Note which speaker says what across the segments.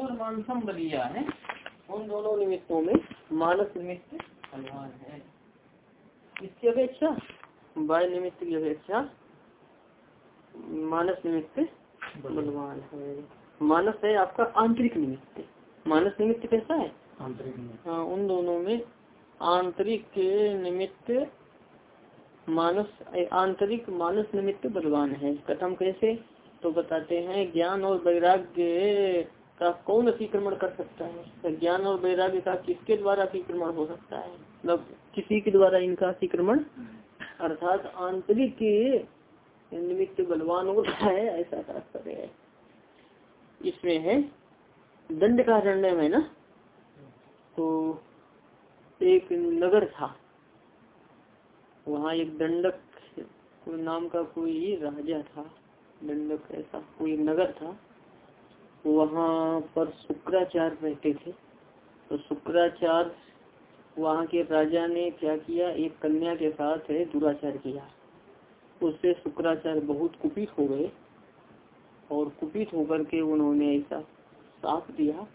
Speaker 1: और मानसम बलिया है। उन दोनों निमित्तों में मानस निमित्त बलवान है। इसकी अपेक्षा वाय निमित्त की अपेक्षा मानस निमित्त बलवान है। मानस है आपका आंतरिक निमित्त। मानस निमित्त कैसा है? आंतरिक हाँ उन दोनों में आंतरिक के निमित्त मानस आंतरिक मानस निमित्त बलवान है। कथम कैसे? तो बताते हैं ज्ञान और वैराग्य का कौन अतिक्रमण कर सकता है? ज्ञान और वैराग्य का किसके द्वारा अतिक्रमण हो सकता है? मतलब किसी के द्वारा इनका अतिक्रमण? अर्थात आंतरिक निमित्त बलवान होता है, ऐसा तात्पर्य है। इसमें है, दंड का में ना? तो एक नगर था। वहाँ एक दंडक नाम का कोई राजा था। दंडक ऐसा, कोई नगर था। वहाँ पर शुक्राचार्य रहते थे। तो शुक्राचार्य वहाँ के राजा ने क्या किया? एक कन्या के साथ दुराचार किया। उससे शुक्राचार्य बहुत कुपित हो गए और कुपित होकर के उन्होंने ऐसा साफ़ दिया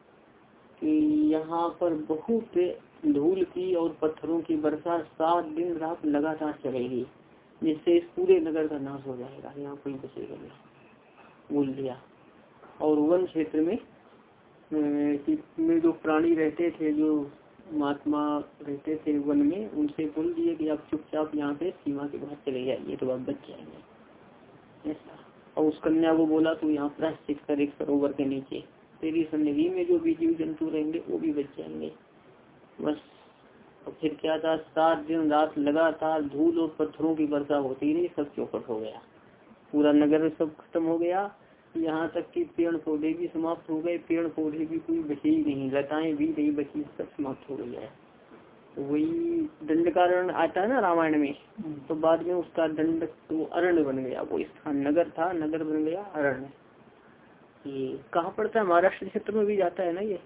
Speaker 1: कि यहाँ पर बहुत धूल की और पत्थरों की वर्षा सात दिन रात लगातार चलेगी, जिससे इस पूरे नगर का नाश हो जाएगा। यहाँ कोई बचेगा नहीं। बोल दिया। और वन क्षेत्र में में जो प्राणी रहते थे, जो महात्मा रहते थे वन में, उनसे बोल दिए कि आप चुपचाप यहाँ से सीमा के बाहर चले जाइए तो आप बच जाएँगे। ऐसा। और उस कन्या को बोला तो यहाँ प्राश्चित कर, एक सरोवर के नीचे। तेरी सन्निधि में जो भी जीव जंतु रहेंगे, वो भी बच जाएँगे। बस। और फिर क्या था? सात दिन रात लगातार धूल और पत्थरों की वर्षा होती रही, सब चौपट हो गया। पूरा नगर सब खत्म हो गया। यहाँ तक कि पेड़ पौधे भी समाप्त हो गए। पेड़ पौधे भी कोई बचे ही नहीं। लताएँ भी नहीं बची, सब समाप्त हो गई है। वही दंड कारण आता है ना रामायण में तो बाद में उसका दंड तो अरण्य बन गया। वो स्थान नगर था, नगर बन गया अरण्य ये कहाँ पड़ता है? महाराष्ट्र क्षेत्र में भी जाता है ना ये।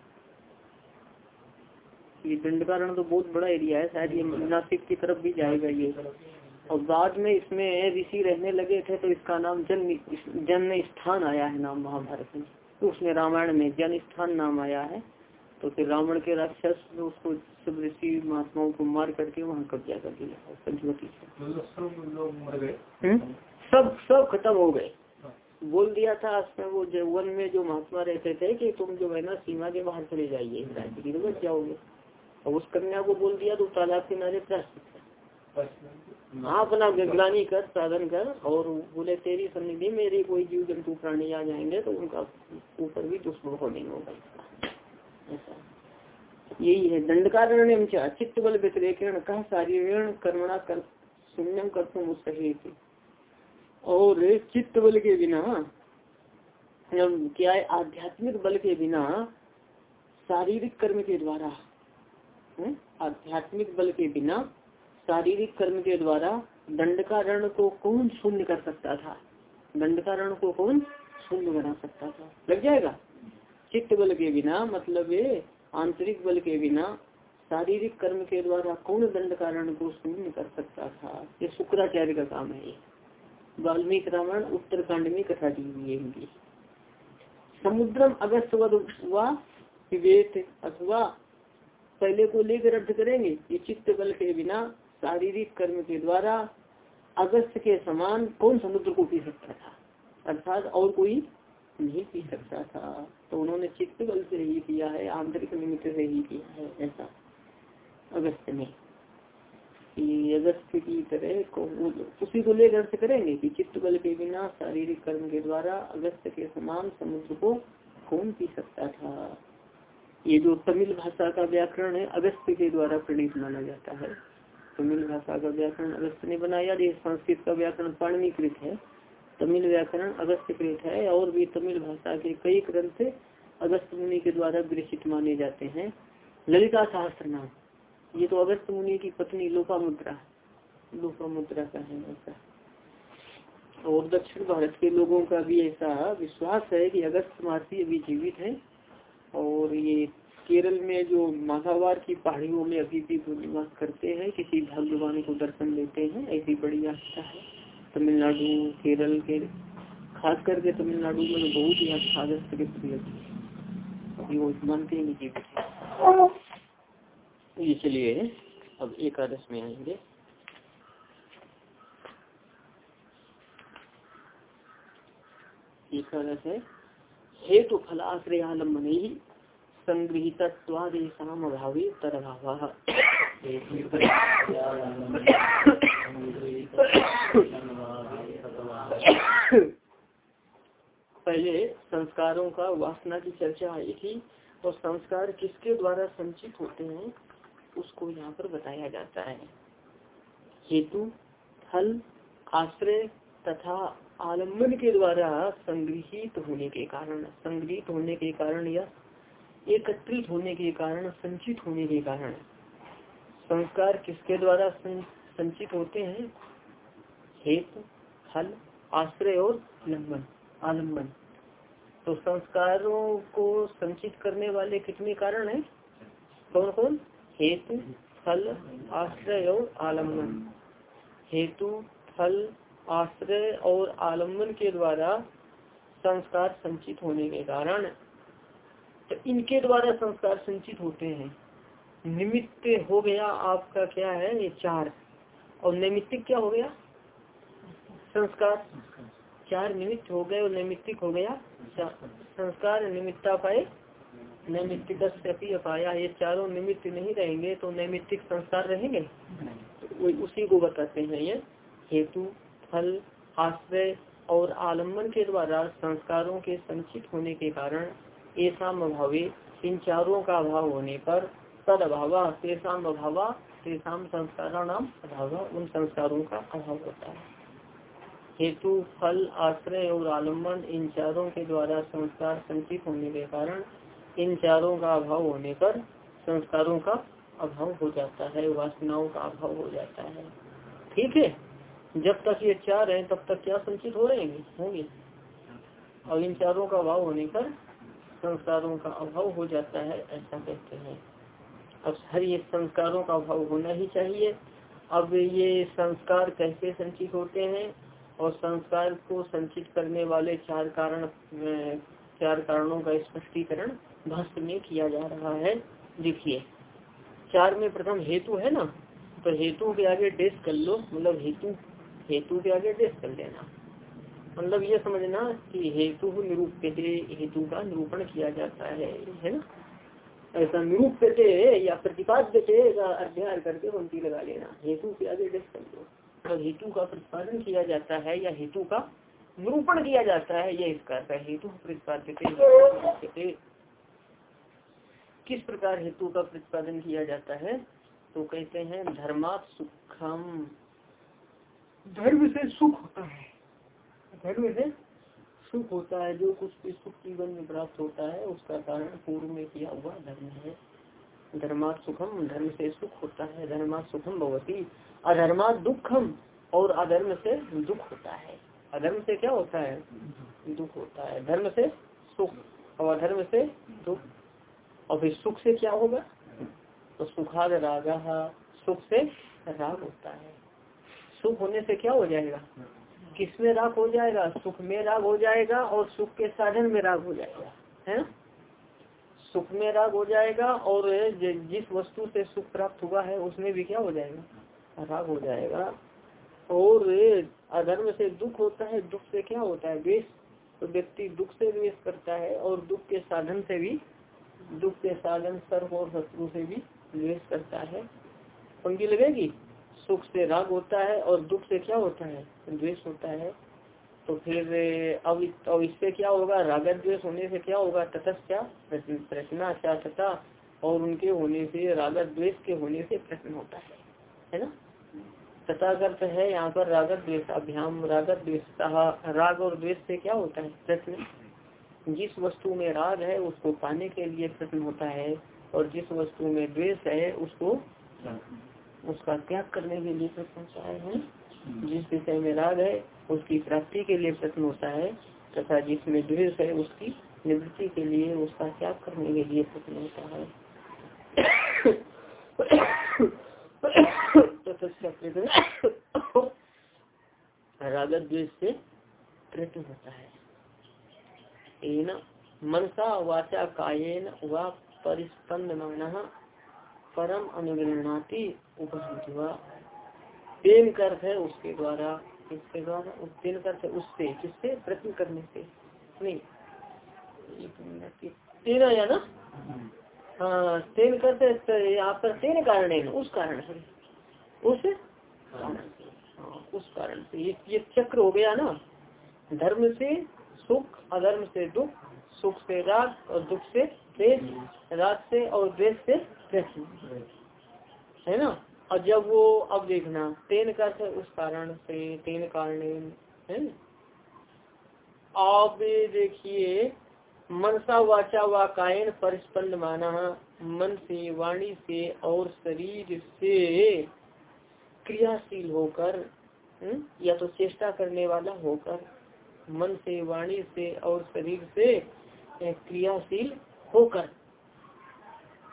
Speaker 1: ये दंड कारण तो बहुत बड़ा एरिया है, शायद ये नासिक की तरफ़ भी जाएगा ये। और बाद में इसमें ऋषि रहने लगे थे तो इसका नाम जन्म जन्म स्थान आया है नाम महाभारत में। तो उसमें रामायण में जन स्थान नाम आया है तो फिर रावण के राक्षस ने उसको सब ऋषि महात्माओं को मार करके वहाँ कब्जा कर दिया पंचवती से। सब सब खत्म हो गए। बोल दिया था उसमें वो वन में जो महात्मा रहते थे कि तुम जो है ना सीमा के बाहर चले जाइए राज्य की बच जाओगे। और उस कन्या को बोल दिया तो तालाब किनारे प्राश्चित हाँ अपना विज्ञानी कर, साधन कर, और बोले, तेरी सन्निधि मेरे कोई जीव जंतु प्राणी आ जाएँगे तो उनका ऊपर भी दुष्प्रभाव नहीं होगा। ऐसा। यही है। दंडकारण चित्त बल व्यतिरेकण, कहा शारीरण कर्मणा कर शून्यम कर मुस्तही और चित्त बल के बिना क्या है, आध्यात्मिक बल के बिना, शारीरिक कर्म के द्वारा आध्यात्मिक बल के बिना शारीरिक कर्म के द्वारा दंडकारण को कौन शून्य कर सकता था? दंडकारण को कौन शून्य बना सकता था? लग जाएगा? चित्त बल के बिना मतलब ये आंतरिक बल के बिना शारीरिक कर्म के द्वारा कौन दंड कारण को शून्य कर सकता था? ये शुक्राचार्य का काम है वाल्मीकि रामायण उत्तरकांड में कथा दी हुई है समुद्रम अगस्त विवेक अथवा पहले को लेकर अर्थ करेंगे, ये चित्त बल के बिना शारीरिक कर्म के द्वारा अगस्त के समान कौन समुद्र को पी सकता था? अर्थात और कोई नहीं पी सकता था। तो उन्होंने चित्त बल से ही किया है, आंतरिक निमित्त से ही किया है, ऐसा। अगस्त में अगस्त की तरह को उसी को लेकर अर्थ करेंगे कि चित्त बल के बिना शारीरिक कर्म के द्वारा अगस्त के समान समुद्र को कौन पी सकता था? ये जो तमिल भाषा का व्याकरण है, अगस्त के द्वारा प्रणीत माना जाता है। तमिल भाषा का व्याकरण अगस्त ने बनाया ये संस्कृत का व्याकरण पाणनीकृत है। तमिल व्याकरण अगस्त कृत है, और भी तमिल भाषा के कई ग्रंथ अगस्त मुनि के द्वारा विरचित माने जाते हैं। ललिता शास्त्र नाम ये तो अगस्त मुनि की पत्नी लोपा मुद्रा लोपा मुद्रा का है ऐसा। और दक्षिण भारत के लोगों का भी ऐसा विश्वास है कि अगस्त मासी अभी जीवित है, और ये केरल में जो माघावार की पहाड़ियों में अभी भी निवास करते हैं, किसी भगवान को दर्शन देते हैं, ऐसी बड़ी आस्था है। तमिलनाडु, केरल के खास करके तमिलनाडु में बहुत ही आस्था अगस्त के कि वो मानते ही ये चलिए अब एकादश में आएँगे। एकादश है, हेतु फलाश्रयालंबन ही संगृहितत्वादेशाम अभावी तरभाव पहले संस्कारों का वासना की चर्चा आई थी और संस्कार किसके द्वारा संचित होते हैं, उसको यहाँ पर बताया जाता है। हेतु, फल, आश्रय तथा आलंबन के द्वारा संग्रहित होने के कारण संग्रहित होने के कारण या एकत्रित होने के कारण, संचित होने के कारण। संस्कार किसके द्वारा संचित होते हैं? हेतु, फल, आश्रय और लंबन आलंबन तो संस्कारों को संचित करने वाले कितने कारण हैं? कौन कौन हेतु, फल, आश्रय और आलंबन हेतु, फल, आश्रय और आलंबन के द्वारा संस्कार संचित होने के कारण तो इनके द्वारा संस्कार संचित होते हैं। निमित्त हो गया आपका क्या है? ये चार। और नैमित्तिक क्या हो गया? संस्कार। चार निमित्त हो गए और नैमित्तिक हो गया। संस्कार निमित्ता पाए। नैमित्तिक अपाया। ये चारों निमित्त नहीं रहेंगे तो नैमित्तिक संस्कार रहेंगे? तो उसी को बताते हैं ये। हेतु, फल, आश्रय और आलंबन के द्वारा संस्कारों के संचित होने के कारण ऐसा अभावे इन चारों का अभाव होने पर तद अभाव तेसाम अभाव तेसाम संस्कारा नाम अभाव, उन संस्कारों का अभाव होता है। हेतु, फल, आश्रय और आलंबन इन चारों के द्वारा संस्कार संचित होने के कारण इन चारों का अभाव होने पर संस्कारों का अभाव हो जाता है, वासनाओं का अभाव हो जाता है। ठीक है? जब तक ये चार हैं, तब तक क्या संचित हो रहे होंगे। और इन चारों का अभाव होने पर संस्कारों का अभाव हो जाता है, ऐसा कहते हैं। अब हर ये संस्कारों का अभाव होना ही चाहिए। अब ये संस्कार कैसे संचित होते हैं? और संस्कार को संचित करने वाले चार कारण चार कारणों का स्पष्टीकरण भाष्य में किया जा रहा है। देखिए, चार में प्रथम हेतु है ना? तो हेतु के आगे डेस कर लो मतलब हेतु हेतु के आगे डेस कर लेना। मतलब ये समझना कि हेतु निरूप हेतु का निरूपण किया जाता है है ना? ऐसा निरूप या प्रतिपाद्य का अध्ययन करके पंक्ति लगा लेना। हेतु के आगे कर लो तो हेतु का प्रतिपादन किया जाता है या हेतु का निरूपण किया जाता है यह इसका अर्थ है। हेतु प्रतिपाद्य किस प्रकार हेतु का प्रतिपादन किया जाता है? तो कहते हैं धर्मात सुखम। धर्म से सुख होता है। धर्म से सुख होता है, जो कुछ भी सुख जीवन में प्राप्त होता है, उसका कारण पूर्व में किया हुआ धर्म है। धर्मात सुखम, धर्म से सुख होता है। धर्मात सुखम भगवती अधर्मा दुखम और अधर्म से दुख होता है। अधर्म से क्या होता है? दुख होता है। धर्म से सुख और अधर्म से दुख। और फिर सुख से क्या होगा? तो सुखाद राग सुख से राग होता है। सुख होने से क्या हो जाएगा? किसमें राग हो जाएगा? सुख में राग हो जाएगा और सुख के साधन में राग हो जाएगा। है? सुख में राग हो जाएगा और जिस वस्तु से सुख प्राप्त हुआ है, उसमें भी क्या हो जाएगा? राग हो जाएगा। और अधर्म से दुख होता है, दुख से क्या होता है? द्वेष। तो व्यक्ति दुख से द्वेष करता है और दुख के साधन से भी, दुख के साधन, सर्व और शत्रु से भी द्वेष करता है। पंक्ति लगेगी? सुख से राग होता है और दुख से क्या होता है? द्वेष होता है। तो फिर, अब अब इससे क्या होगा? रागत द्वेष होने से क्या होगा? तटस्थ क्या प्रश्न तथा और उनके होने से रागत द्वेष के होने से प्रश्न होता है। है ना? तथागत है यहाँ पर रागत द्वेष अभ्याम रागत द्वेष राग और द्वेष से क्या होता है? प्रश्न। जिस वस्तु में राग है, उसको पाने के लिए प्रश्न होता है और जिस वस्तु में द्वेष है, उसको उसका त्याग करने के लिए प्रश्न होता है। जिस विषय में राग है उसकी प्राप्ति के लिए प्रश्न होता है तथा जिसमें द्वेष है उसकी निवृत्ति के लिए उसका त्याग करने के लिए प्रश्न होता है। राग द्वेष से प्रयत्न होता है। मनसा वाचा कायेन व परिस्पंद परम अनुगृहणाती उपसंति तेन अर्थ है उसके द्वारा किसके द्वारा? तेन अर्थ है उससे किससे? प्रश्न करने से। नहीं तेना या ना? हाँ तेन करते यहाँ पर तेन कारण है उस कारण से। उस? हाँ, उस कारण से। ये ये चक्र हो गया ना। धर्म से सुख अधर्म से दुख सुख से राग और दुख से द्वेष राग से और द्वेष से प्रश्न है ना? और जब वो अब देखना तेन का उस कारण से तेन कारण है अब देखिए मनसा वाचा व कायन परिस्पंद माना मन से वाणी से और शरीर से क्रियाशील होकर हम्म, या तो चेष्टा करने वाला होकर मन से वाणी से और शरीर से क्रियाशील होकर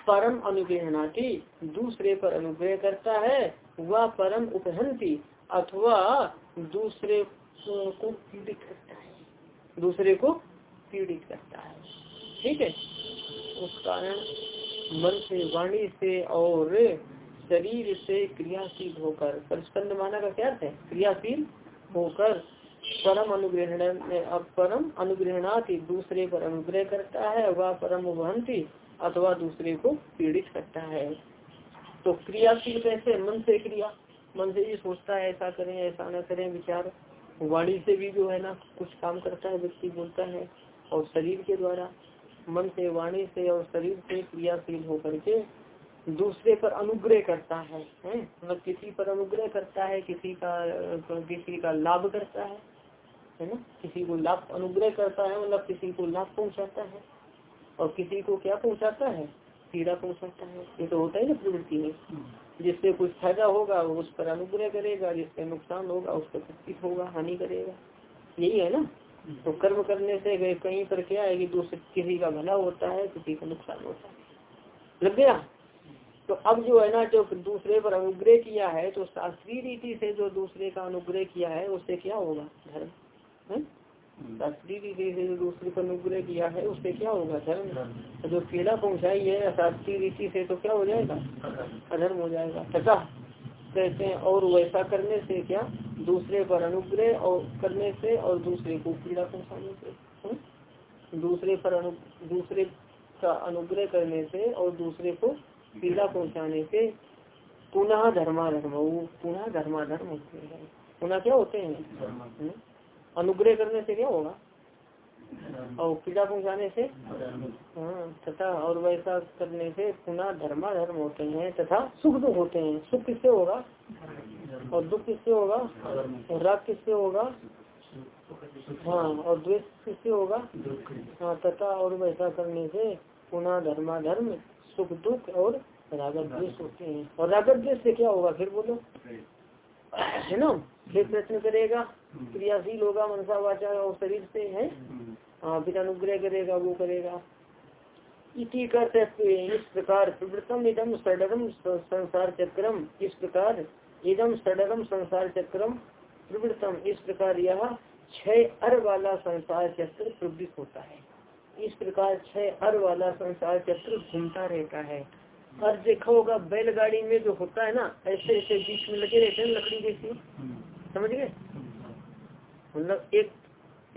Speaker 1: परम अनुग्रहणाती दूसरे पर अनुग्रह करता है, वह परम उपहंती अथवा दूसरे को पीड़ित करता है। दूसरे को पीड़ित करता है। ठीक है? उस कारण मन से, वाणी से और शरीर से क्रियाशील होकर परिस्पंद माना का क्या है? क्रियाशील होकर परम अनुग्रहण परम अनुग्रहणाति दूसरे पर अनुग्रह करता है, वह परम वहंती अथवा दूसरे को पीड़ित करता है। तो क्रियाशील कैसे? मन से क्रिया। मन से ये सोचता है, ऐसा करें, ऐसा न करें, विचार वाणी से भी जो है ना, कुछ काम करता है, व्यक्ति बोलता है, और शरीर के द्वारा मन से, वाणी से और शरीर से क्रियाशील होकर के दूसरे पर अनुग्रह करता है? मतलब किसी पर अनुग्रह करता है, किसी का किसी का लाभ करता है है ना? किसी को लाभ अनुग्रह करता है मतलब किसी को लाभ पहुंचाता है। और किसी को क्या पहुंचाता है? पीड़ा पहुंचाता है। ये तो होता है ना प्रवृत्ति में। जिससे कुछ फ़ायदा होगा वो उस पर अनुग्रह करेगा। जिससे नुकसान होगा उस पर प्रतीत होगा हानि करेगा। यही है ना? तो कर्म करने से कहीं पर क्या है कि दूसरे किसी का भला होता है किसी का नुकसान होता है। लग गया? तो अब जो है ना जो दूसरे पर अनुग्रह किया है तो शास्त्रीय रीति से जो दूसरे का अनुग्रह किया है उससे क्या होगा? धर्म। रीति से जो दूसरे पर अनुग्रह किया है उससे क्या होगा धर्म? तो जो पीड़ा पहुँचाई है शास्त्रीय रीति से तो क्या हो जाएगा? अधर्म हो जाएगा। तथा कहते हैं और वैसा करने से क्या? दूसरे पर अनुग्रह और करने से और दूसरे को पीड़ा पहुँचाने से। दूसरे पर अनु दूसरे का अनुग्रह करने से और दूसरे को पीड़ा पहुँचाने से पुनः धर्माधर्म पुनः धर्माधर्म होते हैं। पुनः क्या होते हैं? हम्म? अनुग्रह करने से क्या होगा। और पीड़ा पहुँचाने से? हाँ तथा और वैसा करने से पुनः धर्मा धर्म होते हैं, तथा सुख दुख होते हैं। सुख किससे होगा? और दुख किससे होगा? राग किससे होगा? हाँ और द्वेष किससे होगा? हाँ तथा और वैसा करने से पुनः धर्मा धर्म, सुख दुख और रागत द्वेष होते हैं। और रागत द्वेष से क्या होगा? फिर बोलो। है ना? फिर प्रश्न करेगा। क्रियाशील होगा मनसा वाचा और शरीर से है। हाँ फिर अनुग्रह करेगा वो करेगा। इसी करते इस प्रकार प्रवृत्तम इदम सडरम संसार चक्रम इस प्रकार इदम सडरम संसार चक्रम प्रवृत्तम इस प्रकार यह छह अर वाला संसार चक्र प्रवृत्त होता है। इस प्रकार छह अर वाला संसार चक्र घूमता रहता है। और देखा होगा बैलगाड़ी में जो होता है ना ऐसे ऐसे बीच में लगे रहते हैं लकड़ी जैसी। समझ गए? मतलब एक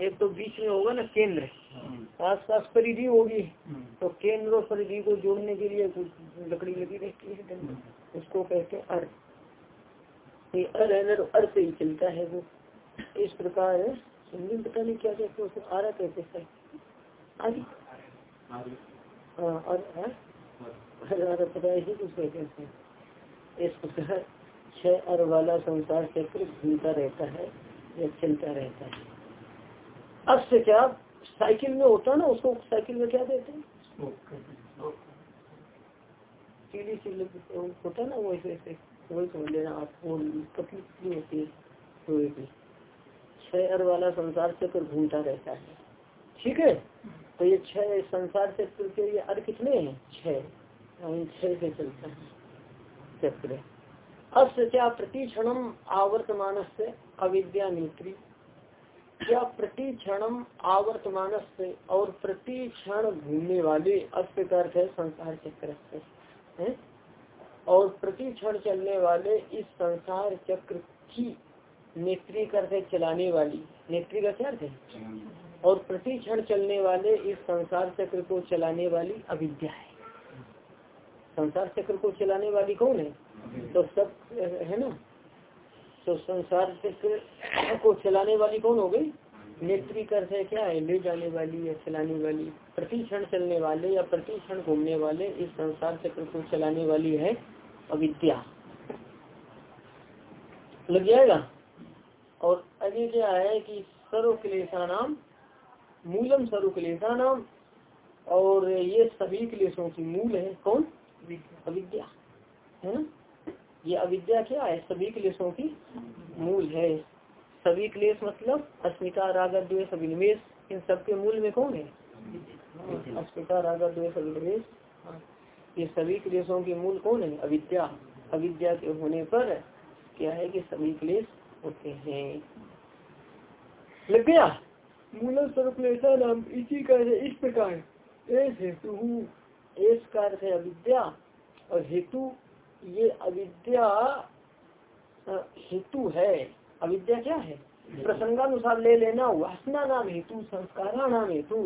Speaker 1: एक तो बीच में होगा ना केंद्र। आस पास परिधि होगी। तो केंद्र और परिधि को जोड़ने के लिए कुछ लकड़ी लगी रहती है उसको कहते हैं अर्थ ये अर है तो अर्थ ही चलता है वो। इस प्रकार में पता नहीं क्या कहते उसको आरा कहते हैं आदि हाँ पता ही कुछ कहते हैं। इस प्रकार छह अर वाला संसार चक्र घूमता रहता है। चलता रहता है। अब से क्या, साइकिल में होता है ना, उसको साइकिल में क्या देते हैं? सीढ़ी होता ना, वो ऐसे वही समझ लेना आप वो होती है की छह अर वाला संसार चक्र घूमता रहता है। ठीक है? तो ये छह संसार चक्र के लिए अर्थ कितने हैं? छह। छह से चलता है। चक्र। अब क्या प्रति क्षण आवर्तमान से अविद्या नेत्री। क्या प्रति क्षण आवर्तमान से और प्रति क्षण घूमने वाले अस्त का अर्थ है संसार चक्र से और प्रति क्षण चलने वाले इस संसार चक्र की नेत्री करते चलाने वाली। नेत्री का क्या अर्थ है? और प्रति क्षण चलने वाले इस संसार चक्र को चलाने वाली अविद्या है। संसार चक्र को चलाने वाली कौन है? तो सब, है ना? तो संसार चक्र को चलाने वाली कौन हो गई? नेत्री कर है क्या? है ले जाने वाली या चलाने वाली? प्रति क्षण चलने वाले या प्रति क्षण घूमने वाले इस संसार चक्र को चलाने वाली है अविद्या। लग जाएगा? और अभी क्या है कि सर्व क्लेशा नाम मूलम सर्व क्लेशा नाम और ये सभी क्लेशों की मूल है। कौन? अविद्या। है ना ये अविद्या क्या है? सभी क्लेशों की मूल है। सभी क्लेश मतलब अस्मिता राग द्वेष अभिनिवेश इन सबके मूल में कौन है? अस्मिता राग द्वेष अभिनिवेश ये सभी क्लेशों के मूल कौन है? अविद्या। अविद्या के होने पर क्या है कि सभी क्लेश होते हैं। लग गया? मूल स्वरूप नाम इसी का इस प्रकार। हेतु एस का अर्थ है अविद्या और हेतु, ये अविद्या हेतु है। अविद्या क्या है? प्रसंगानुसार ले लेना, वासना नाम हेतु, संस्कारा नाम हेतु,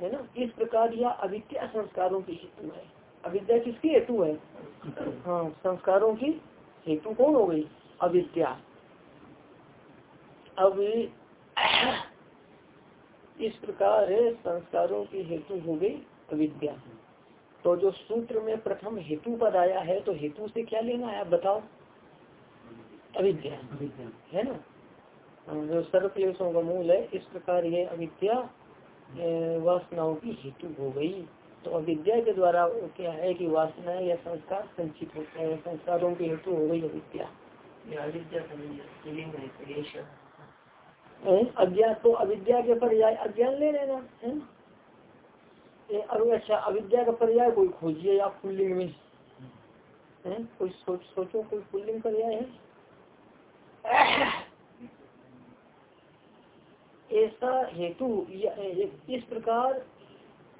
Speaker 1: है ना? इस प्रकार यह अविद्या संस्कारों की हेतु है। अविद्या किसकी हेतु है? हाँ संस्कारों की हेतु कौन हो गई? अविद्या। अब इस प्रकार संस्कारों की हेतु हो गई अविद्या। तो जो सूत्र में प्रथम हेतु पद आया है तो हेतु से क्या लेना है आप बताओ? अविद्या है ना? जो सर्व क्लेशों का मूल है इस प्रकार ये अविद्या वासनाओं की हेतु हो गई। तो अविद्या के द्वारा क्या है कि वासना या संस्कार संचित होते हैं संस्कारों की हेतु हो गई अविद्या। अज्ञान तो अविद्या के पर्याय अज्ञान ले लेना है ना? अरे अच्छा अविद्या का पर्याय कोई खोजिए आप पुल्लिंग में? है? कोई सोच, सोचो, कोई पुल्लिंग पर्याय है? ऐसा हेतु इस प्रकार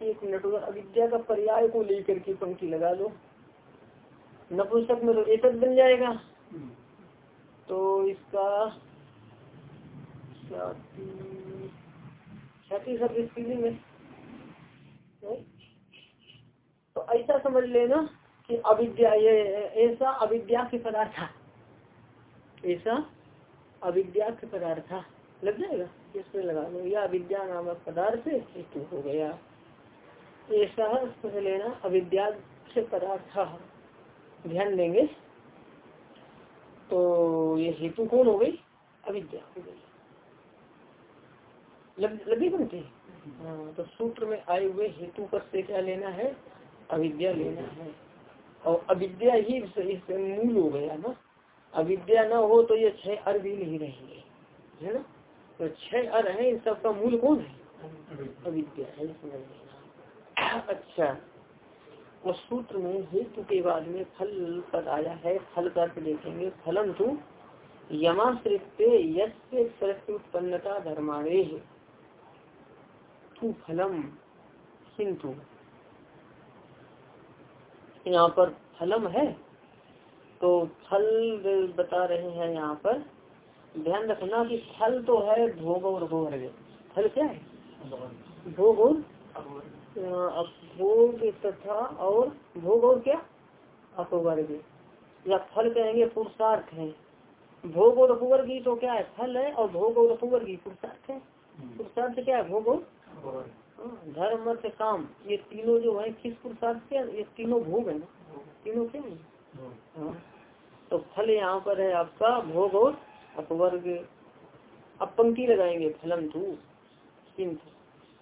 Speaker 1: एक मिनट अविद्या का पर्याय को लेकर के पंक्ति लगा लो। नपुंसक में तो एक बन जाएगा। तो इसका छठी सब स्त्रीलिंग में। तो ऐसा समझ लेना कि अविद्या, ये, ऐसा अविद्या के पदार्थ ऐसा अविद्या के पदार्थ लग जाएगा? इसमें लगा लो? या अविद्या नामक पदार्थ हेतु हो गया। ऐसा समझ लेना अविद्या से पदार्थ ध्यान देंगे। तो ये हेतु कौन हो गई? अविद्या हो गई। लगी बनती हाँ। तो सूत्र में आए हुए हेतु पर से क्या लेना है? अविद्या लेना है। और अविद्या ही इससे मूल हो गया ना। अविद्या ना हो तो ये छह अर भी नहीं रहेंगे। है ना? तो छह अर है, इन सबका मूल कौन है? अविद्या है अच्छा। और सूत्र में हेतु के बाद में फल पद आया है। फल का देखेंगे। फलम तू यमाश्रित यश उत्पन्नता धर्मावे किंतु फलम किंतु। यहाँ पर फलम है? तो फल बता रहे हैं यहाँ पर। ध्यान रखना कि फल तो है भोग और भोग फल क्या है? भोग और भोग तथा और भोग और क्या? अपवर्ग या फल कहेंगे पुरुषार्थ है। भोग और अपवर्गी तो क्या है? फल है और भोग और अपवर्गी पुरुषार्थ है। पुरुषार्थ क्या है? भोग और धर्म अर्थ काम। ये तीनों जो है किस पुरुषार्थ के ये तीनों भोग है ना? तीनों क्या है। हाँ। तो फल यहाँ पर है आपका भोग और अपवर्ग। अब पंक्ति लगाएँगे फलम तू किंतु।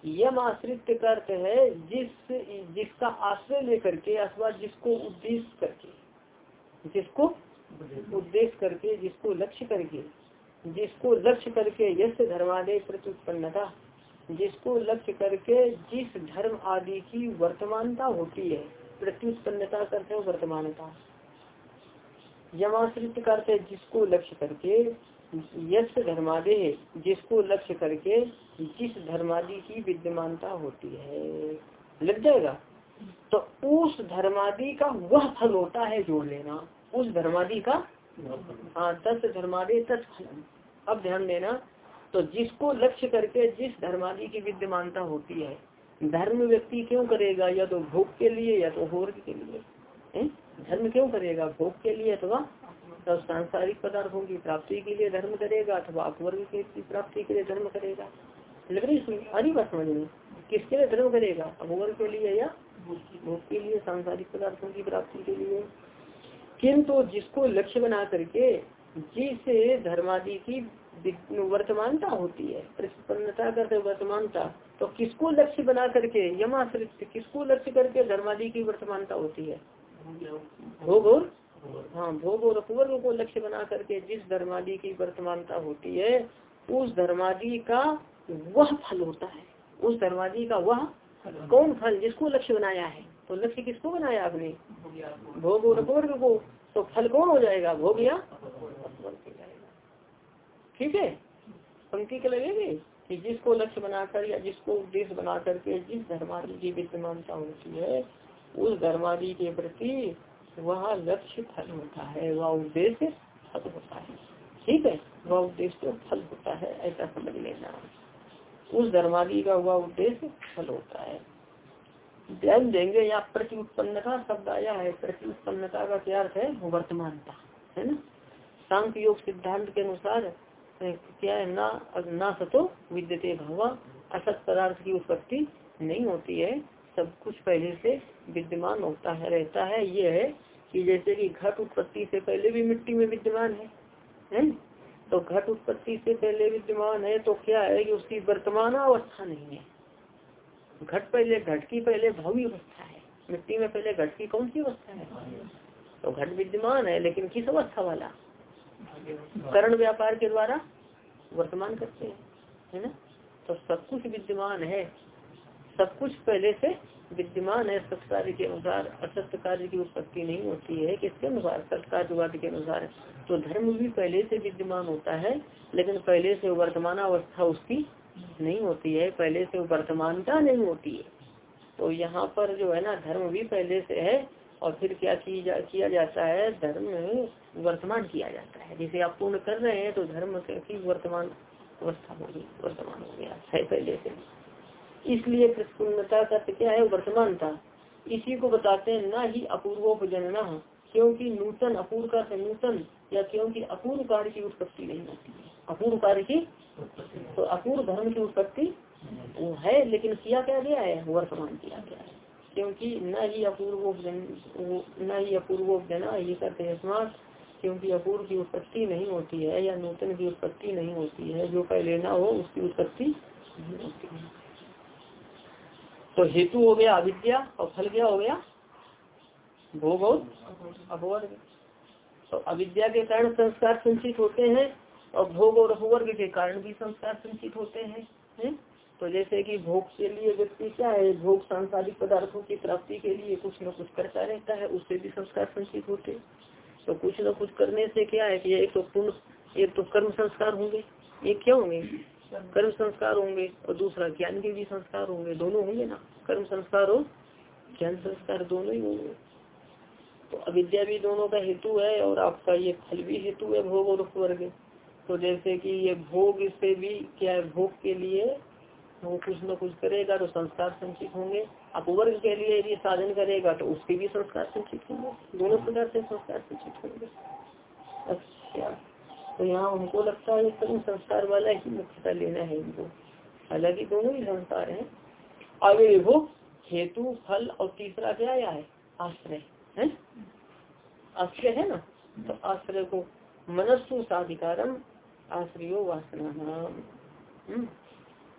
Speaker 1: यम आश्रित का अर्थ है जिस जिसका आश्रय लेकर के अथवा जिसको उद्देश्य करके जिसको उद्देश्य करके जिसको लक्ष्य करके जिसको लक्ष्य करके यश धर्मादय प्रत्युत्पन्नता। जिसको लक्ष्य करके जिस धर्म आदि की वर्तमानता होती है प्रत्युत्पन्नता करते हैं वर्तमानता। यमाश्रित करते जिसको लक्ष्य करके यश धर्मादे जिसको लक्ष्य करके जिस धर्मादि की विद्यमानता होती है। लग जाएगा? तो उस धर्मादि का वह फल होता है जोड़ लेना। उस धर्मादि का हाँ दस धर्मादि तत्फल अब ध्यान देना तो जिसको लक्ष्य करके, जिस धर्मादि की विद्यमानता होती है, धर्म व्यक्ति क्यों करेगा? या तो भोग के लिए या तो होर्ग के लिए। धर्म क्यों करेगा? भोग के लिए अथवा तो सांसारिक पदार्थों की प्राप्ति के लिए धर्म करेगा, अथवा अपवर्ग की प्राप्ति के लिए धर्म करेगा? लग रही सुन आनी बात समझ में? किसके लिए धर्म करेगा? अपवर्ग के लिए या भोग के लिए, सांसारिक पदार्थों की प्राप्ति के लिए? किंतु जिसको लक्ष्य बना करके, जिस धर्मादि की वर्तमानता होती है प्रतिपन्नता करते वर्तमानता। तो किसको लक्ष्य बना करके यमाश्रित किसको लक्ष्य करके धर्मादि की वर्तमानता होती है? भोग और हाँ भोग और अपूर्व को लक्ष्य बना करके जिस धर्मादि की वर्तमानता होती है उस धर्मादि का वह फल होता है। उस धर्मादि का वह कौन फल जिसको लक्ष्य बनाया है? तो लक्ष्य किसको बनाया आपने? भोग और अपूर्व को। तो फल कौन हो जाएगा? भोग या ठीक है? पंक्ति के लगेगी कि जिसको लक्ष्य बनाकर या जिसको उद्देश्य बना करके जिस धर्मादि की विद्यमानता होती है, उस धर्मादि के प्रति वह लक्ष्य फल होता है, वह उद्देश्य फल होता है। ठीक है? वह उद्देश्य फल होता है, ऐसा समझ लेना। उस धर्मादि का वह उद्देश्य फल होता है। ध्यान देंगे या प्रति उत्पन्नता शब्द आया है। प्रति उत्पन्नता का क्या अर्थ है? वर्तमानता, है ना? शांत योग सिद्धांत के अनुसार क्या है, ना ना सतो विद्यते भवा, असत पदार्थ की उत्पत्ति नहीं होती है। सब कुछ पहले से विद्यमान होता है, रहता है। ये है कि जैसे कि घट उत्पत्ति से पहले भी मिट्टी में विद्यमान है, हैं? तो घट उत्पत्ति से पहले विद्यमान है तो क्या है कि उसकी वर्तमान अवस्था नहीं है। घट पहले, घट की पहले भावी अवस्था है। मिट्टी में पहले घट की कौन सी अवस्था है? तो घट विद्यमान है, लेकिन किस अवस्था वाला? करण व्यापार के द्वारा वर्तमान करते हैं, है ना? तो सब कुछ विद्यमान है। सब कुछ पहले से विद्यमान है। सत्य कार्य के अनुसार, असत्य कार्य की उत्पत्ति नहीं होती है। किसके अनुसार? सत्य कार्यवाद के अनुसार। तो धर्म भी पहले से विद्यमान होता है, लेकिन पहले से वर्तमान अवस्था उसकी नहीं होती है। पहले से वर्तमानता नहीं होती है। तो यहाँ पर जो है ना, धर्म भी पहले से है और फिर क्या जा, किया जाता है? धर्म वर्तमान किया जाता है। जैसे आप पूर्ण कर रहे हैं तो धर्म की वर्तमान अवस्था होगी वर्तमान हो गया है पहले से। इसलिए प्रतिपूर्णता का क्या है? वर्तमानता। इसी को बताते हैं न ही अपूर्वोपजनना क्योंकि नूतन अपूर्व का नूतन या क्योंकि अपूर्व कार्य की उत्पत्ति नहीं होती है। अपूर्व कार्य की तो अपूर्व धर्म की उत्पत्ति है लेकिन किया क्या गया है? वर्तमान किया गया है। क्योंकि न ही अपूर्व न ही अपूर्वोपजना ये करते स्मार्ट, क्योंकि अपूर्व की उत्पत्ति नहीं होती है या नूतन की उत्पत्ति नहीं होती है। जो पहले ना हो, उसकी उत्पत्ति नहीं होती है। तो हेतु हो गया अविद्या और फल क्या हो गया? भोग और अपवर्ग। तो अविद्या के कारण संस्कार संचित होते हैं और भोग और अपवर्ग के कारण भी संस्कार संचित होते हैं। है? तो जैसे कि भोग के लिए व्यक्ति क्या है, भोग सांसारिक पदार्थों की प्राप्ति के लिए कुछ न कुछ करता रहता है, उससे भी संस्कार संचित होते तो कुछ न कुछ करने से क्या है कि एक तो पूर्ण, एक तो कर्म संस्कार होंगे एक क्या होंगे? कर्म संस्कार होंगे और दूसरा ज्ञान के भी संस्कार होंगे, दोनों होंगे ना? कर्म संस्कार और ज्ञान संस्कार दोनों ही होंगे। तो अविद्या भी दोनों का हेतु है और आपका ये फल भी हेतु है भोग और वर्ग तो जैसे कि ये भोग से भी क्या है, भोग के लिए वो कुछ न कुछ करेगा तो संस्कार संचित होंगे। अपवर्ग के लिए यदि साधन करेगा तो उसके भी संस्कार संचित होंगे। दोनों प्रकार से संस्कार संचित होंगे। अच्छा। तो यहाँ उनको लगता है कर्म संस्कार वाला ही मुख्यता लेना है इनको। हालाँकि दोनों ही संस्कार है। आगे देखो, हेतु, फल और तीसरा क्या आया है? आश्रय है? आश्रय है ना? तो आश्रय को मनस्सु साधिकारम आश्रयो वासना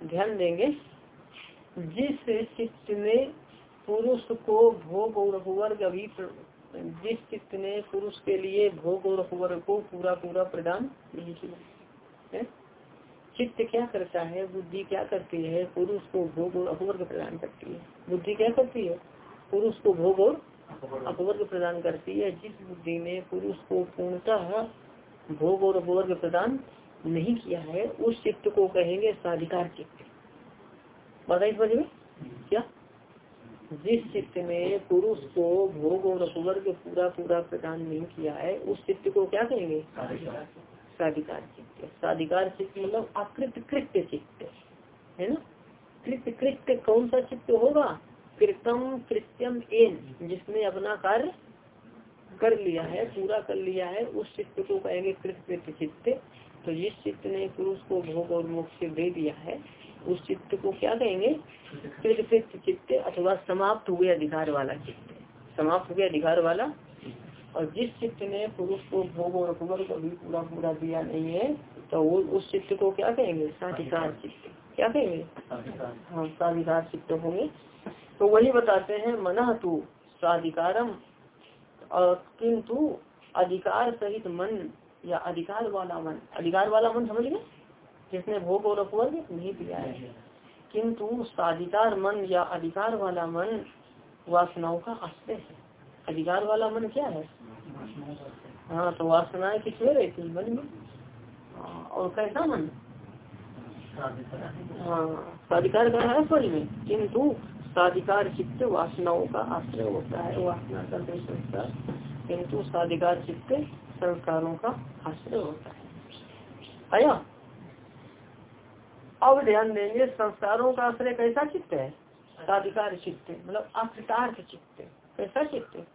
Speaker 1: ध्यान देंगे। जिस चित्त ने पुरुष को भोग और वर्ग अभी जिस चित्त ने पुरुष के लिए भोग और वर्ग को पूरा पूरा प्रदान नहीं किया चित्त क्या करता है, बुद्धि क्या करती है, पुरुष को भोग और अपवर्ग प्रदान करती है। बुद्धि क्या करती है? पुरुष को भोग और अपवर्ग प्रदान करती है। जिस बुद्धि ने पुरुष को पूर्णतः भोग और अपवर्ग प्रदान नहीं किया है उस चित्त को कहेंगे साधिकार चित्त। बताइए समझ में? क्या? जिस चित्त ने पुरुष को भोग और अपवर्ग पूरा पूरा प्रदान नहीं किया है उस चित्त को क्या कहेंगे? साधिकार चित्त। साधिकार चित्त। मतलब अकृत कृत्य चित्त है ना? कृत्य कृत्य कौन सा चित्त होगा? कृतम कृत्यम एन जिसने अपना कार्य कर लिया है पूरा कर लिया है उस चित्त को कहेंगे कृत्य चित्त। तो जिस चित्त ने पुरुष को भोग और मोक्ष से दे दिया है, उस चित्त को क्या कहेंगे? कृत चित्त अथवा समाप्त हुए अधिकार वाला चित्त। समाप्त हुए अधिकार वाला? और जिस चित्त ने पुरुष को भोग और अकबर को भी पूरा पूरा दिया नहीं है तो वो उस चित्त को क्या कहेंगे? साधिकार चित्त। क्या कहेंगे? हाँ साधिकार चित्त होंगे। तो वही बताते हैं, मना तू साधिकारम किंतु अधिकार सहित मन या अधिकार वाला मन अधिकार वाला मन समझ गए? जिसने भोग और अपवर्ग नहीं दिया है। किंतु साधिकार मन या अधिकार वाला मन वासनाओं का आश्रय है। अधिकार वाला मन क्या है? हाँ तो वासनाएँ किसमें रहती मन में? हाँ, और कैसा मन? हाँ साधिकार का है फल में। किंतु साधिकार चित्त वासनाओं का आश्रय होता है वासना का किंतु साधिकार चित्त संस्कारों का आश्रय होता है। आया? अब ध्यान देंगे संस्कारों का आश्रय कैसा चित्त है? साधिकार चित्त मतलब अकृतार्थ चित्त कैसा चित्त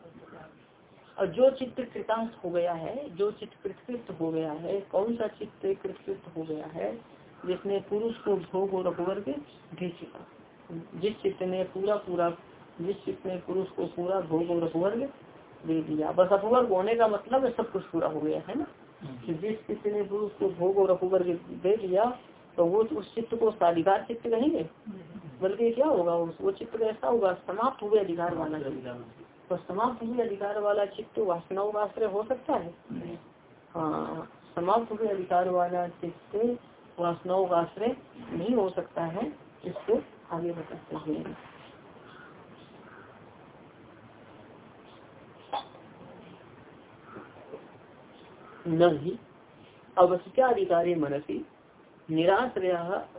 Speaker 1: और जो चित्त कृतार्थ हो गया है, जो चित्त कृतकृत हो गया है, कौन सा चित्त कृतकृत हो गया है, जिसने पुरुष को भोग और अपवर्ग दे चुका जिस चित्त ने पूरा पूरा, जिस चित्त ने पुरुष को पूरा भोग और अपवर्ग दे दिया बस अपवर्ग होने का मतलब है सब कुछ पूरा हो गया है ना? कि जिस चित्त ने पुरुष को भोग और अपवर्ग दे दिया तो वो उस चित्त को साधिकार चित्त कहेंगे? बल्कि क्या होगा? वो चित्त कैसा होगा समाप्त हुए अधिकार वाला तो समाप्त हुए अधिकार वाला चित्त वासनाओं का आश्रय हो सकता है? हाँ समाप्त हुए अधिकार वाला चित्त वासनाओं का आश्रय नहीं हो सकता है इसको आगे बताते हैं नहीं। अवस्थाधिकारी मनसी निराश्रय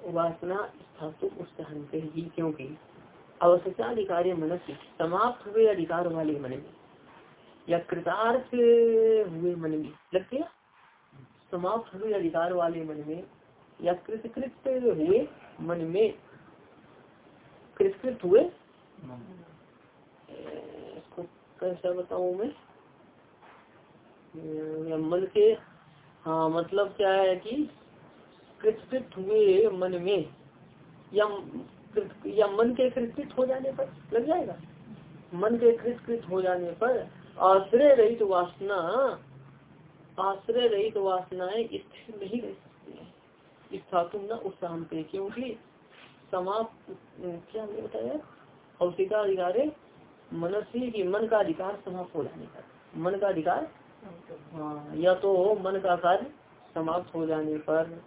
Speaker 1: वासना स्थातु उत्साहनते ही क्योंकि अवस्थाधिकारी मनसी समाप्त हुए अधिकार वाले मन में या कृतार्थ हुए मन में लग गया? समाप्त हुए अधिकार वाले मन में या कृतकृत हुए मन में? कृतकृत हुए? इसको कैसा बताऊ मैं? मन के हाँ मतलब क्या है कि कृतकृत हुए मन में, या या मन के कृतकृत हो जाने पर लग जाएगा। मन के कृतकृत हो जाने पर आश्रय रहित वासना, आश्रय रहित वासनाएँ स्थिर नहीं रह सकती है। स्थातु न उत्साह पे, क्योंकि समाप्त क्या हमने बताया? और सीधा अधिकार है मनसी की, मन का अधिकार समाप्त हो जाने पर, मन का अधिकार हाँ या तो मन का कार्य समाप्त हो जाने पर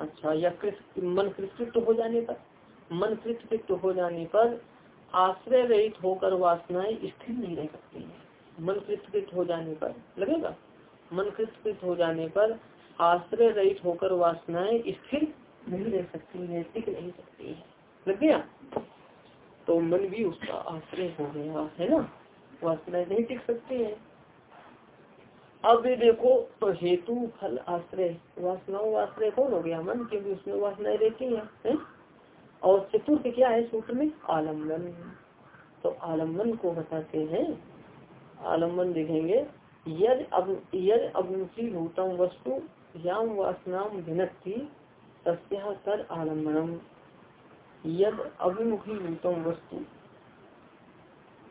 Speaker 1: अच्छा या मन कृत हो जाने पर, मन कृत हो जाने पर आश्रय रहित होकर वासनाएँ स्थिर नहीं रह सकती है। मन कृत हो जाने पर, लगेगा? मन कृत हो जाने पर आश्रय रहित होकर वासनाएँ स्थिर नहीं रह सकती है, टिक नहीं सकती है। लग गया? तो मन भी उसका आश्रय हो गया, है ना? वासनाएँ नहीं टिक सकती है। अब देखो तो हेतु फल आश्रय वासनाओं आश्रय कौन हो गया? मन क्योंकि उसमें वासनाएँ रहती है, है? और चतुर्थ क्या है सूत्र में? आलंबन। तो आलंबन को बताते हैं। आलंबन देखेंगे। यद अब यद अभिमुखी भूतम वस्तु याम वासनाम भिनती तस्या कर आलम्बनम। यद अभिमुखी भूतम वस्तु।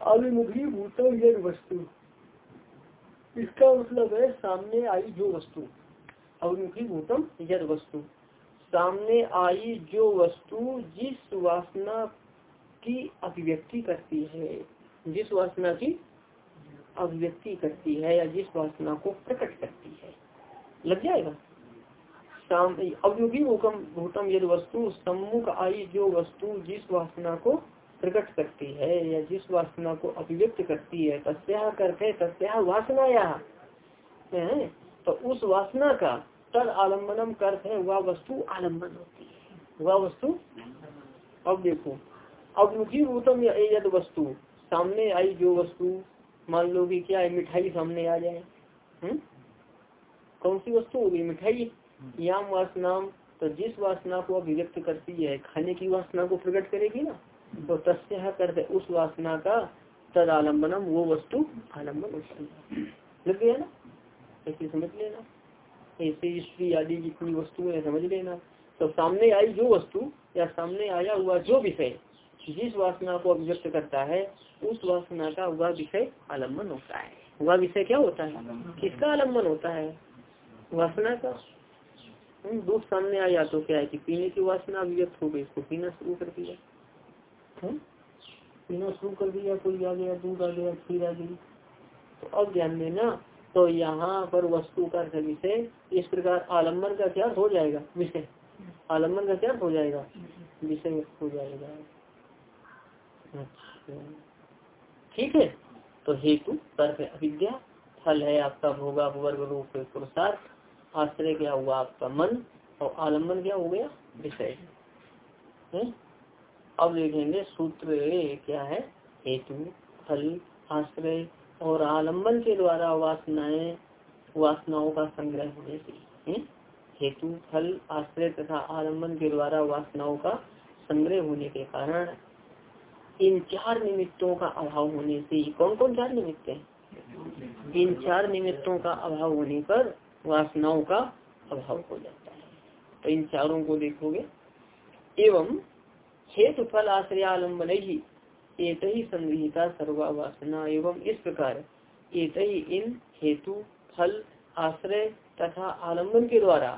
Speaker 1: अभिमुखी भूतम यद वस्तु। इसका मतलब है सामने आई जो वस्तु अवमुखी भूतम यद वस्तु। सामने आई जो वस्तु जिस वासना की अभिव्यक्ति करती है, जिस वासना की अभिव्यक्ति करती है या जिस वासना को प्रकट करती है। लग जाएगा? अवयुगी भूकम भूतम यद वस्तु, सम्मुख आई जो वस्तु जिस वासना को प्रकट करती है या जिस वासना को अभिव्यक्त करती है तस्या करते तस्या वासना या तो उस वासना का तद आलम्बनम अर्थ है वह वस्तु आलंबन होती है। वह वस्तु अब देखो अवमुखी भूतम यद वस्तु। सामने आई जो वस्तु मान लो कि क्या है मिठाई सामने आ जाए। कौन सी वस्तु होगी मिठाई। याम वासनाम तो जिस वासना को अभिव्यक्त करती है खाने की वासना को प्रकट करेगी ना। तस्या करते, उस वासना का तद आलम्बनम वो वस्तु आलंबन लग गया ना? ऐसे समझ लेना। ऐसे स्त्री आदि जितनी वस्तुएँ समझ लेना। तो सामने आई जो वस्तु, या सामने आया हुआ जो विषय, जिस वासना को अभिव्यक्त करता है, उस वासना का वह विषय आलंबन होता है। वह विषय क्या होता है? किसका आलंबन होता है? वासना का। दूध सामने आया तो क्या है कि पीने की वासना अभिव्यक्त हो गई इसको पीना शुरू कर दिया। पीना शुरू कर दिया कोई आ गया दूध आ गया खीर आ गई। तो अब ध्यान देना तो यहाँ पर वस्तु का विषय। इस प्रकार आलंबन का क्या हो जाएगा? विषय। आलंबन का क्या हो जाएगा? विषय हो जाएगा। अच्छा। ठीक है? तो हेतु, तर्क, अविद्या, फल है आपका भोगा वर्ग रूप, पुरुषार्थ, आश्रय क्या हुआ आपका मन, और आलंबन क्या हो गया? विषय। अब देखेंगे सूत्र क्या है? हेतु, फल, आश्रय और आलंबन के द्वारा वासनाएँ, वासनाओं का संग्रह होने से। हेतु, फल, आश्रय तथा आलंबन के द्वारा वासनाओं का संग्रह होने के कारण इन चार निमित्तों का अभाव होने से कौन कौन चार निमित्त है? इन चार निमित्तों का अभाव होने पर वासनाओं का अभाव हो जाता है। तो इन चारों को देखोगे। एवं हेतु फल आश्रय आलंबन ही एक ही संग्रहिता सर्वा वासना एवं इस प्रकार एक ही इन हेतु फल आश्रय तथा आलंबन के द्वारा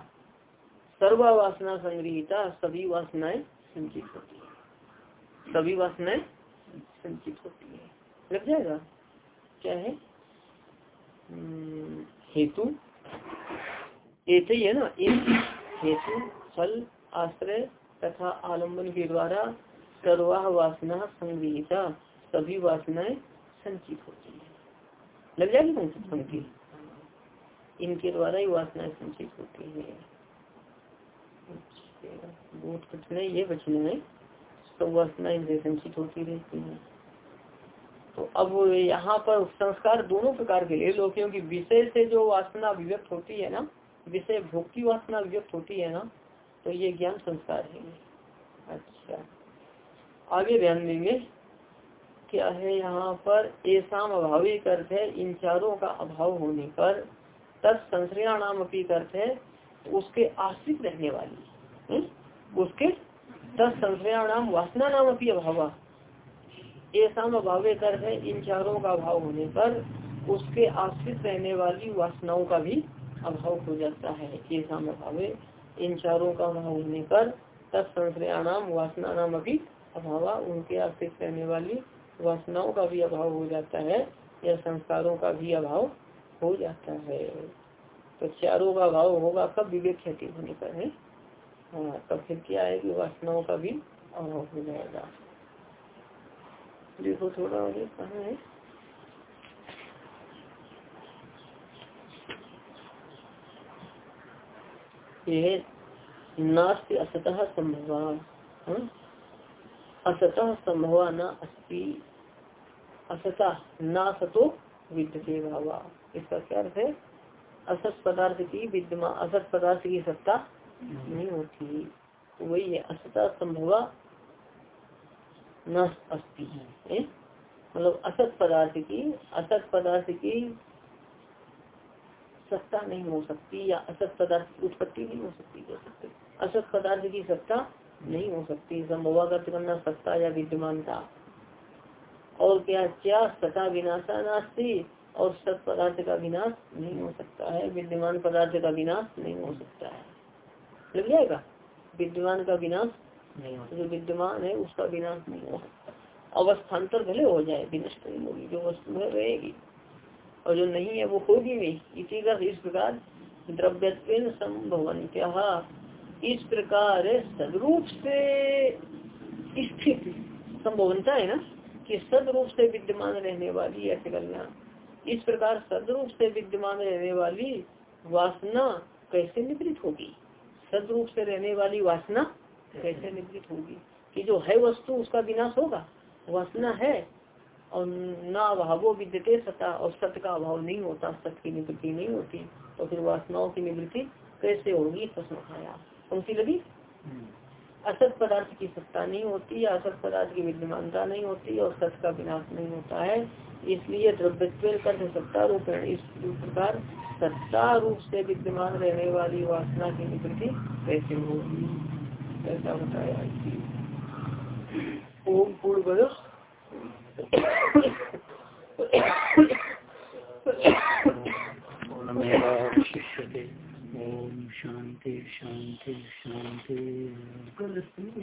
Speaker 1: सर्वा वासना संग्रहिता सभी वासनाएँ संचित होती है। सभी वासनाएँ संचित होती है। लग जाएगा? क्या है? हम्म, हेतु। एक ही है ना इन हेतु फल आश्रय तथा आलंबन के द्वारा सर्वाह वासना संग्रहिता सभी वासनाएँ संचित होती है। लग जाएगी कौन पंक्ति? इनके द्वारा ही वासनाएँ संचित होती है। बहुत कठिन है ये बचने में। सब वासना इनसे संचित होती रहती है। तो अब यहाँ पर संस्कार दोनों प्रकार के ले लो क्योंकि विषय से जो वासना अभिव्यक्त होती है ना, विषय भोग की वासना अभिव्यक्त होती है ना तो ये ज्ञान संस्कार है अच्छा आगे ध्यान देंगे क्या है यहाँ पर ऐसा अभाविक अर्थ है, इन चारों का अभाव होने पर तत्संश्रया नाम अपनी अर्थ है, उसके आश्रित रहने वाली हुँ? हम्म? उसके तत्संश्रया नाम, वासना नाम अपनी अभाव ऐसा अभाव अर्थ है, इन चारों का अभाव होने पर उसके आश्रित रहने वाली वासनाओं का भी अभाव हो जाता है ऐसा अभाव इन चारों का अभाव होने पर तत्संश्रयाणाम वासना नाम अभी अभाव, उनके आश्रित रहने वाली वासनाओं का भी अभाव हो जाता है या संस्कारों का भी अभाव हो जाता है। तो चारों का अभाव होगा, कब विवेक खेती होने पर है? हाँ तब फिर क्या है कि वासनाओं का भी अभाव हो जाएगा। देखो थोड़ा कहा है? ये नास्ति असतः हाँ? असतः न अस्ति, असतः न सतो विद्यते इसका क्या अर्थ है? असत पदार्थ की विद्यमान, असत पदार्थ की सत्ता नहीं होती। वही है, असतः संभवा न अस्ति मतलब असत पदार्थ की, असत पदार्थ की सत्ता नहीं हो सकती या असत पदार्थ की उत्पत्ति नहीं हो सकती कह सकते। असत पदार्थ की सत्ता नहीं हो सकती। संभवागत करना सत्ता या विद्यमानता। और क्या क्या सता विनाशा नास्ती? और सत पदार्थ का विनाश नहीं हो सकता है। विद्यमान पदार्थ का विनाश नहीं हो सकता है। लग जाएगा? विद्यमान का विनाश नहीं हो जो विद्यमान है, उसका विनाश नहीं हो सकता। अवस्थान्तर भले हो जाए, विनष्ट नहीं होगी, जो वस्तु है, रहेगी। और जो नहीं है वो होगी नहीं। इसी का इस प्रकार द्रव्य संभवन क्या इस प्रकार सदरूप से स्थित संभवनता है ना, कि सदरूप से विद्यमान रहने वाली ऐसे करना इस प्रकार सदरूप से विद्यमान रहने वाली वासना कैसे निवृत्त होगी? सदरूप से रहने वाली वासना कैसे निवृत्त होगी? कि जो है वस्तु, उसका विनाश होगा? वासना है। और न अभावो विद्यते सता और सत्य का अभाव नहीं होता सत्य की निवृत्ति नहीं होती। तो फिर वासनाओं की निवृत्ति कैसे होगी? प्रश्न उठाया। कौन सी लगी असत पदार्थ की सत्ता नहीं होती या असत पदार्थ की विद्यमानता नहीं होती और सत्य का विनाश नहीं होता है। इसलिए द्रव्य कर सत्ता रूप इस प्रकार सत्ता रूप से विद्यमान रहने वाली वासना की निवृत्ति कैसे होगी? ऐसा बताया ओम पूर्व शांति शांति शांति